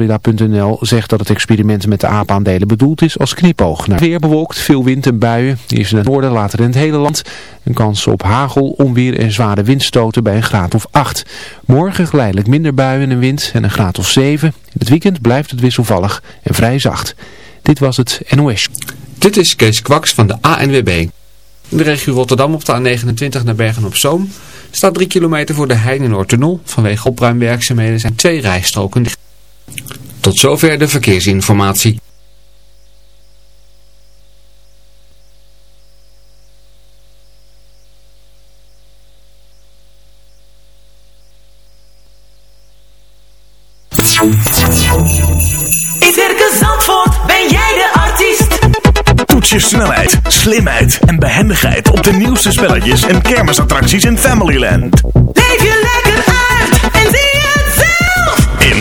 Florida.nl zegt dat het experiment met de aapaandelen bedoeld is als knipoog. Naar weer bewolkt, veel wind en buien. Eerst in het noorden, later in het hele land. Een kans op hagel, onweer en zware windstoten bij een graad of 8. Morgen geleidelijk minder buien en wind en een graad of 7. In het weekend blijft het wisselvallig en vrij zacht. Dit was het NOS. Dit is Kees Kwaks van de ANWB. In de regio Rotterdam op de A29 naar Bergen-op-Zoom staat 3 kilometer voor de Heinenoordtunnel. Vanwege opruimwerkzaamheden zijn twee rijstroken dicht. Tot zover de verkeersinformatie. In Circus Zandvoort ben jij de artiest. Toets je snelheid, slimheid en behendigheid op de nieuwste spelletjes en kermisattracties in Familyland. Leef je lekker uit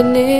covenant.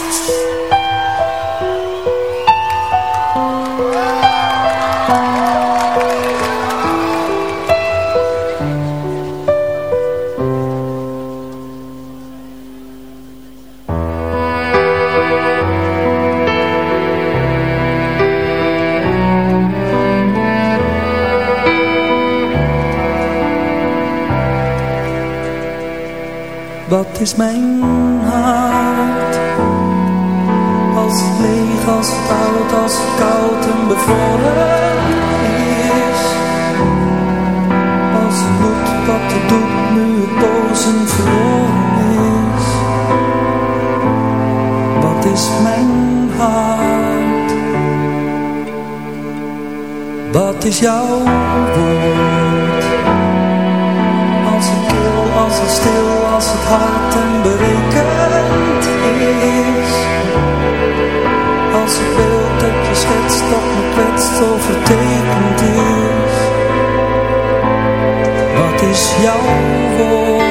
Is mijn hart? Als leeg, als oud, als koud en bevroren is. Als moet wat het doet, nu het boos en verloren is. Wat is mijn hart? Wat is jouw woord? Als het kil, als het stil, als het hard en berekend is. Als het beeld dat je schetst, dat me kwetst, zo vertekend is. Wat is jouw woord?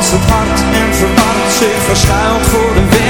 Als het hart en verward zich verschuilt voor de werkelijkheid.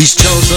These chosen.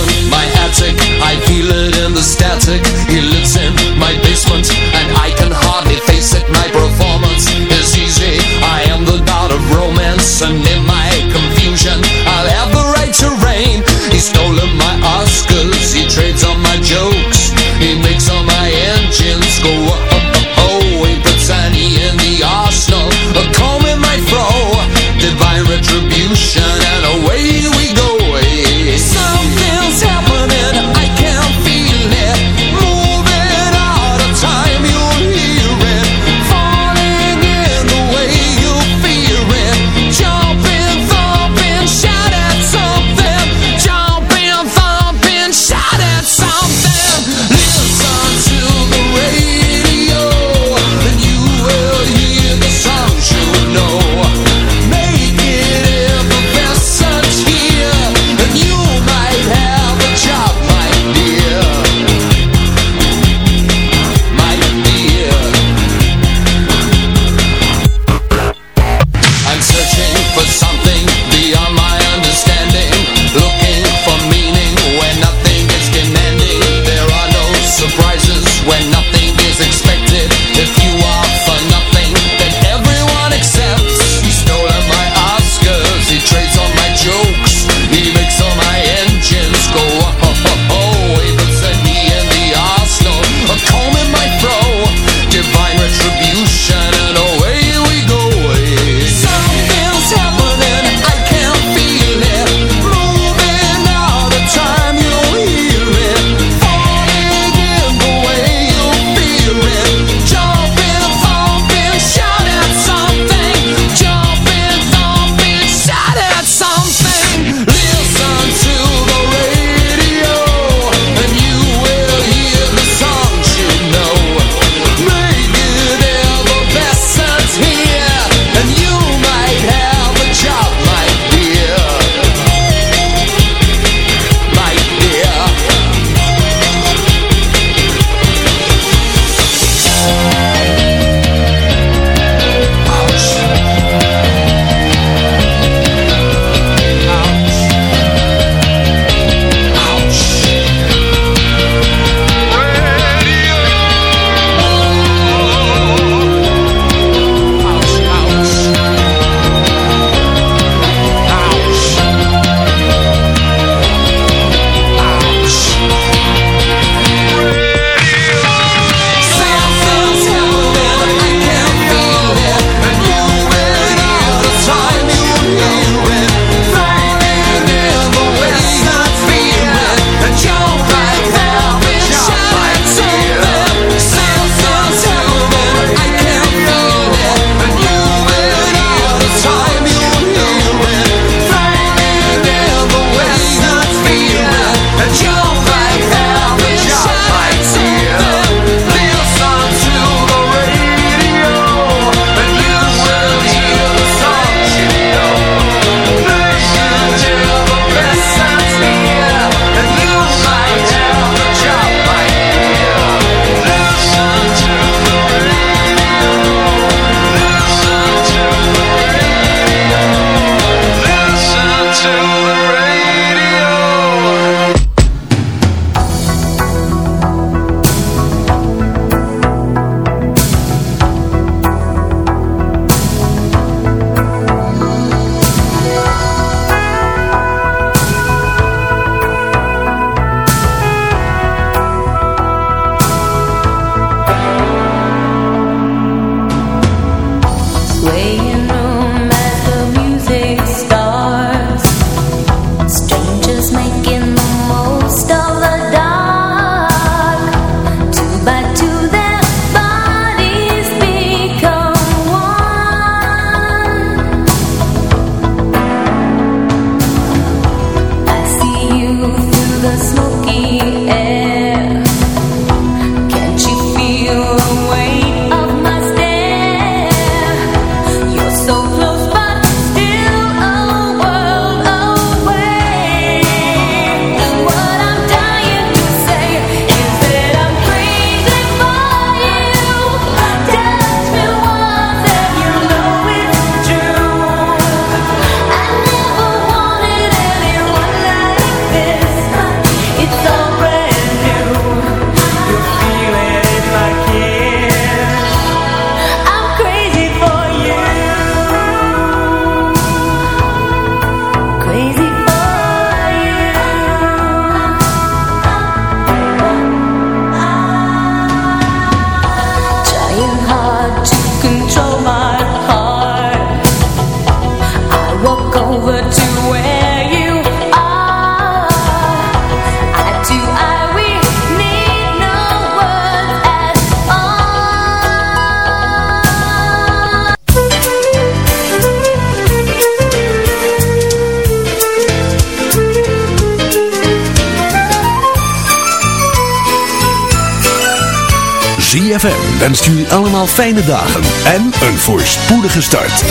ZFM wenst jullie allemaal fijne dagen en een voorspoedige start.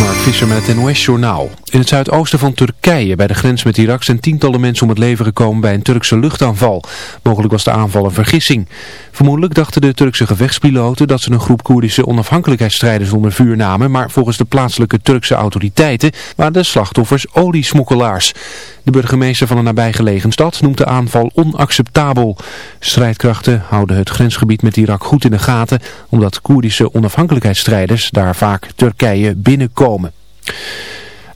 Mark Visser met het NOS Journaal. In het zuidoosten van Turkije, bij de grens met Irak, zijn tientallen mensen om het leven gekomen bij een Turkse luchtaanval. Mogelijk was de aanval een vergissing. Vermoedelijk dachten de Turkse gevechtspiloten dat ze een groep Koerdische onafhankelijkheidsstrijders onder vuur namen, maar volgens de plaatselijke Turkse autoriteiten waren de slachtoffers oliesmokkelaars. De burgemeester van een nabijgelegen stad noemt de aanval onacceptabel. Strijdkrachten houden het grensgebied met Irak goed in de gaten, omdat Koerdische onafhankelijkheidsstrijders daar vaak Turkije binnenkomen.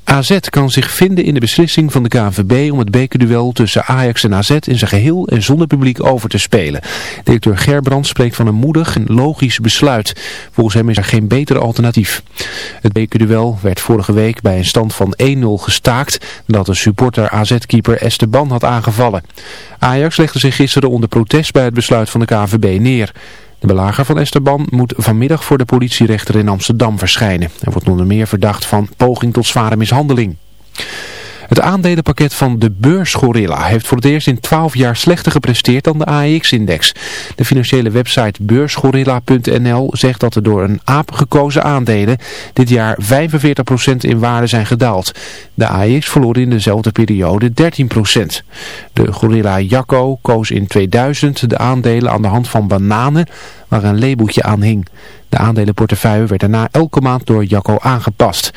AZ kan zich vinden in de beslissing van de KNVB om het bekerduel tussen Ajax en AZ in zijn geheel en zonder publiek over te spelen. Directeur Gerbrand spreekt van een moedig en logisch besluit. Volgens hem is er geen beter alternatief. Het bekerduel werd vorige week bij een stand van 1-0 gestaakt nadat de supporter AZ-keeper Esteban had aangevallen. Ajax legde zich gisteren onder protest bij het besluit van de KNVB neer. De belager van Esteban moet vanmiddag voor de politierechter in Amsterdam verschijnen. Hij wordt onder meer verdacht van poging tot zware mishandeling. Het aandelenpakket van de beursgorilla heeft voor het eerst in 12 jaar slechter gepresteerd dan de AEX-index. De financiële website beursgorilla.nl zegt dat er door een aap gekozen aandelen dit jaar 45% in waarde zijn gedaald. De AEX verloor in dezelfde periode 13%. De gorilla Jacco koos in 2000 de aandelen aan de hand van bananen waar een labeltje aan hing. De aandelenportefeuille werd daarna elke maand door Jacco aangepast.